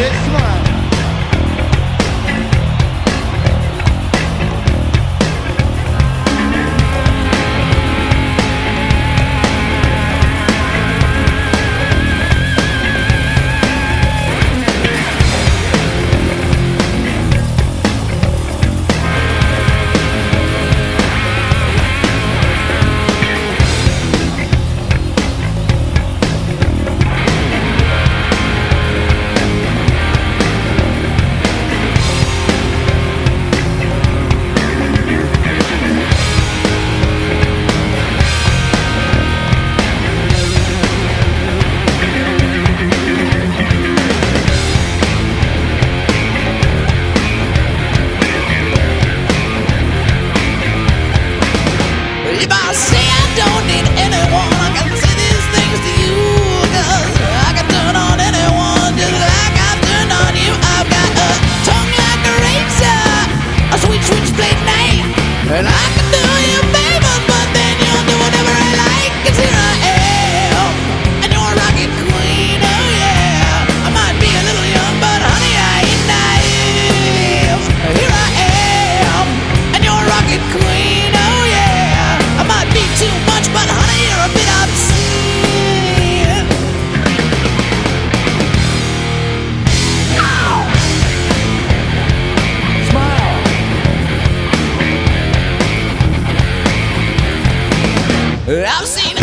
shit. Come on. I've seen